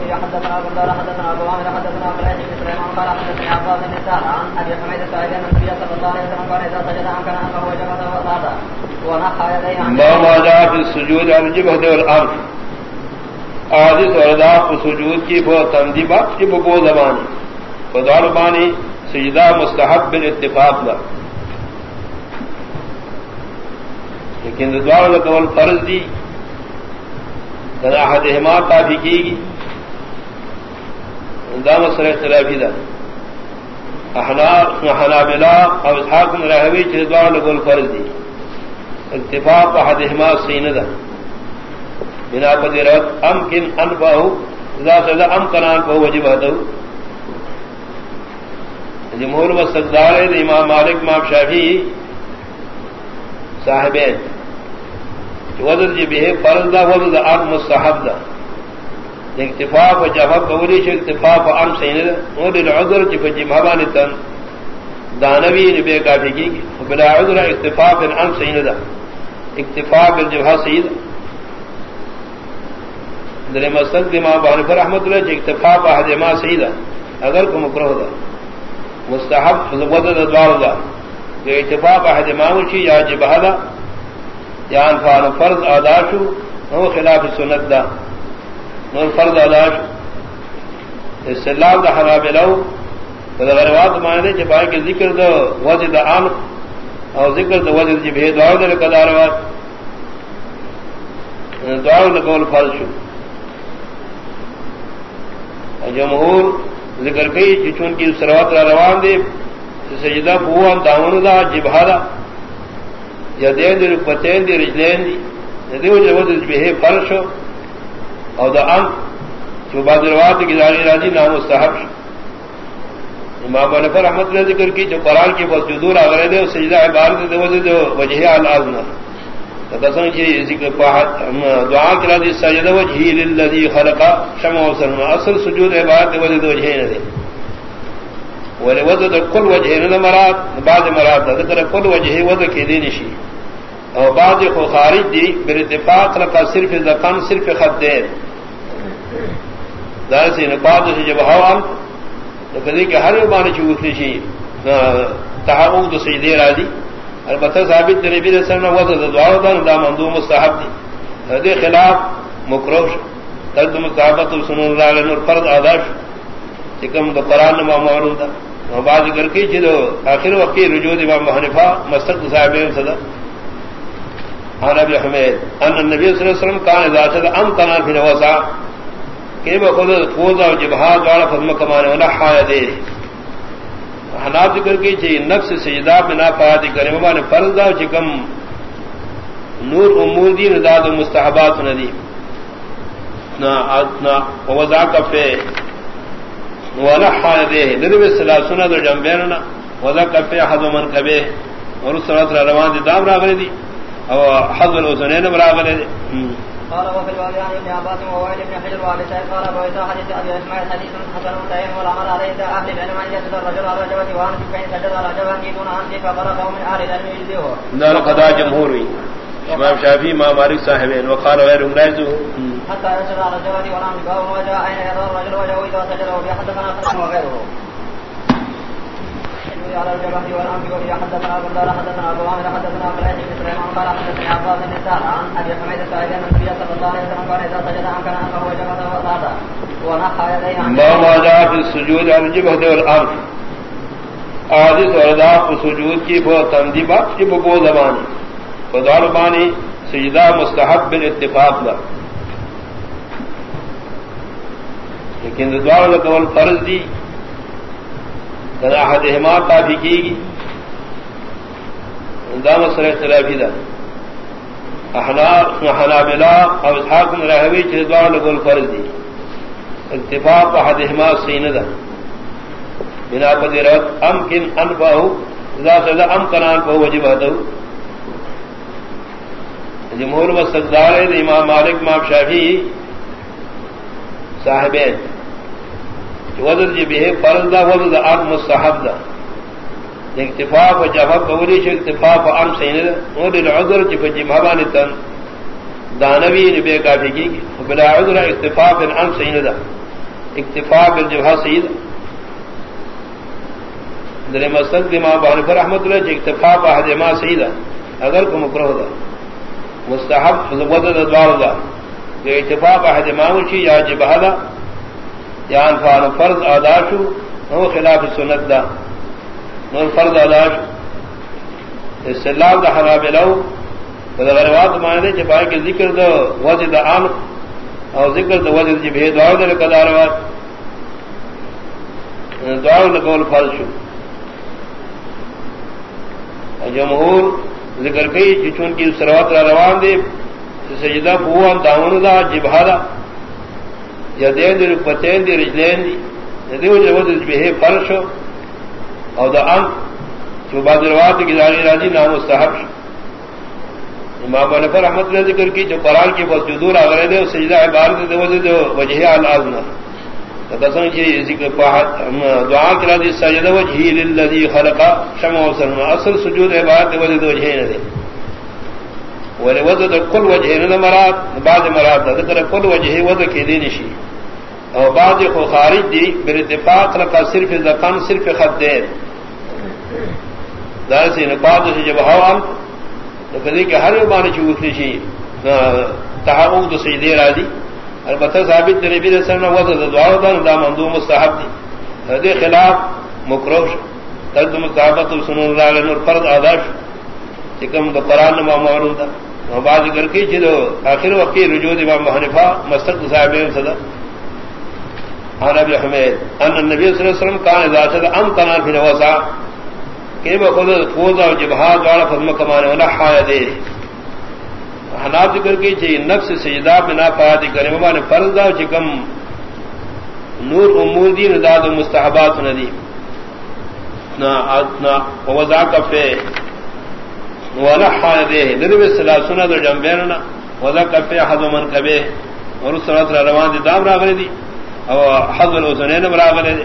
بن حدثنا ابو حدثنا ابو عامر حدثنا ابو بن سليمان قال حدثني عباس بن سعد عن ابي حميد ان النبي صلى الله عليه وسلم قال اذا سجد ونحى يديه عن ما جاء في السجود عن والارض سجود کی بہت تنظیبات کی بگو زبانی بدار بانی سجدہ مستحب بالاتفاق لا لیکن دوار قول فرض دی حد حمار کافی کی گی دام سر اختلافی دا. حنابلا او اسحاق رہوی چردوار لگول فرض دی. اتفاق حد حمار سین دا بنا پتی رت ام کن ان پاہو اذا سزا ام کنان پاہو وجب ہتو. جمہور مستقدار امام مالک مام شافی صاحبین. وزر جی بھی فرض دا، وزر دا، ام مستحب دا. اکتفاق و جفق قولی شو اکتفاق و ام سین دا اور العذر جی فجی محبان تن دانوی یعنی نبی کافی کی بلا عذر اکتفاق ام سین دا اکتفاق الجبہ سید در مستق دی ماں بحنف رحمت اللہ جی اکتفاق احد ما سیدہ۔ اگر کو مکرہ دا۔ مستحب وزر دوار دا۔ اتفاق احد ما وشی یا جبہ دا۔ یا انفان فرض آداشو نو خلاف سنت دا۔ نو فرض آداشو استلاب دا حراب لو دا غروات مانے چھ پائے کہ ذکر دا وزی دا آن او ذکر دا وزی جی بھید دعاو دا لکا داروات دعاو لکول فرض شو. جمہور ذکر کئی چون کی سروات را روان دے سجدہ بوان داون دا، جبہا دا. یدین دی رکبتین دی رجلین دی دیو جوز به فرش او دا ام جو بعد کی داری راضی نام مستحب امام ابو بکر رحمت اللہ ذکر کی جو قران کی بس جذور اگر دے سجدہ عبارت دے وجہ جو وجہ الازم تقسم کی ذکر پاہت دعا کرا دی سجدہ وجہ للذی خلق شمع و سلم اصل سجود عبادت دے وجہ وجہ دے. ولی وضع دا کل وجہ نہ مراد بعض مراد دا ذکر کل وجہ وضع کی دین شی. او بعض خو خارج دی، بر اتفاق لکا صرف زقن صرف خط دیر دار سے نباد سے جب حوام تو کدی کہ ہر معنی چوکلی شی تحقق تو سجدے را دی البتہ ثابت دے نبی علیہ السلام وضع دا دعا دا دا مندوب مستحب دی دے خلاف مکروش ترد مستحبت سنون اللہ علیہ نور فرض آداش چکم دا قرآن نما معلوم دا. بعض ذکر کی چلو آخر وقت رجوع امام حنفا مستق صاحب صدا. عن ابي حميد ان النبي صلى الله عليه وسلم كان اذا شد ام كان في نوسع كيف خذ فوز او جبهات على فضل كمان ولا حاده حناب ذکر کی چھ نفس سجدہ بنا فاتی کریم نے فرض دا چکم نور امور دی رضا و مستحبات ندی نا اتنا وضع کفے ولا حاده ندی سلاسنا دو جنبینا وضع کفے حد من کبے اور اس طرح روان دی دام راغلی دی۔ او حظ الوزنين براغل قال وفي الوالي عن ابن عباس ووائل ابن حجر وابي سعيد قال ابو عيسى حديث ابي اسماعيل حديث حسن متين والعمل عليه اهل العلم ان يسد الرجل على رجبه وان فين سجد على رجبه دون ان ففرقه من اهل العلم يجزيه دار قضاء جمهوري. امام شافعي ما مالك صاحبين وقال غيرهم لا يجوز حتى يسجد على رجبه ونام بقاه وجاء اين يرى الرجل وجهه اذا سجد وبيحدثنا وغيره الجبهة والأنف وهي حدثنا أبو دار حدثنا أبو عامر حدثنا أبو الهيثم بن سليمان قال حدثني عباس بن سعد عن أبي حميد السائب أن النبي صلى الله عليه وسلم قال إذا سجد عن كان أنه وجب هذا ونحى يديه عن ما جاء في السجود عن الجبهة والأرض؟ حادث وردا سجود کی بہت تنظیبات کی بگو زبانی. بدار بانی سجدہ مستحب بالاتفاق لا لیکن دوار قول فرض دی احد حمار کافی کی گی دام سر اختلافی دا. حنابلا او اسحاق رہوی چردوار لگول فرض دی. اتفاق احد حمار سین دا. بنا پتی رت ام کن ان پاہو اذا سزا ام کنان پاہو وجب ہتو. جمہور و مستقدار امام مالک مام شافی صاحبین. وزر جی بھی فرض دا وزر دا ام مستحب دا اکتفاق و جفق قولی شو اکتفاق و ام سین دا اور العذر جی فجی محبان تن دانوی نبی کافی کی بلا عذر اکتفاق ام سین دا اکتفا پا بالجبہ سید در مسلک دماغ بہن پر احمد اللہ جی اکتفا باہد ما سید اگر کو مکرہ دا مستحب ودد دوار دا کہ اکتفا باہد ما وشی یا جبہ دا یا انفان فرض آداشو او خلاف سنت دا. نور فرض آداشو استلاب دا حرام لو حرابلو روات مانے چپائے کے ذکر دو وجہ دا عام اور ذکر دو وجہ جب ہے دعا دے کدا روات دعا لگول فرض شو. جمہور ذکر کئی چون کی سروات را روان دے سجدہ بوان داون دا جبہا یا دین دی رکبتین دی رجلین دی. دیو جو وجہ جب ہے فرض شو اور دا عام. جو بعد روات کی داری راضی نام مستحب شو. امام نفر احمد نے ذکر کی جو قرآن کی بس جدور آگرے دے سجدہ عبارت دے وجہ دے وجہ الازنا قسم کی ذکر پاہت دعا کرا دی، سجدہ وجہی للذی خلق شمع و سلم اصل سجود عبارت دے وجہ دے، وجہ نہ دے. ولی وجہ دے کل وجہ نہ مراد بعد مراد دے ذکر کل وجہ وجہ کی دی نشی اور بعد کو خارج دی بر اتفاق لکا صرف زقان صرف خط دے دار سے نباد سے جب ہوا کدی کہ ہر مانے چوکھنی شی تحقق تو سجدے راضی البتہ ثابت دی، نبی علیہ السلام وضع دعا دا دا مندوب مستحب دی. دے خلاف مکروش ترد مستحبت سنن اللہ علیہ نور فرض آداش چکم دا قرآن نما معلوم دا. بعد ذکر کی چلو آخر وقت رجوع امام حنفا مستق صاحب صدا. عن ابي حميد ان النبي صلى الله عليه وسلم كان اذا شد ام كان في نوسع کہ بخود خوض اور جبہاد والا فضم کمانے والا حایا دے. حناب ذکر کی چاہیے نفس سجدہ بنا فہادی کرے مبانے فرض دا چکم نور امور دی نداد و مستحبات ندی. نا وضع کفے والا حایا دے نروی صلاح سنہ دو جنبیننا وضع کفے حض و من کبے اور طرح روان دی دام راغلے دی۔ اور حض و الحسنین راغلے دی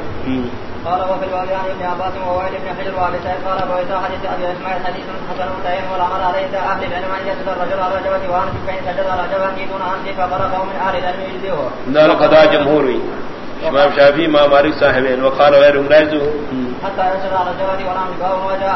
قال وفي الوالي عن ابن عباس ووائل بن حجر وابي سعيد قال عيسى حديث ابي اسماعيل حديث حسن متين والامر عليه اهل العلم ان يسد الرجل على رجبه وان فين سجد على رجبه دون ان فقرأ من اهل العلم يجزيه. دار قضاء جمهور امام شافعي ما مالك صاحبين وقال غير مراجعه حتى يسد على رجبه ونام وجاء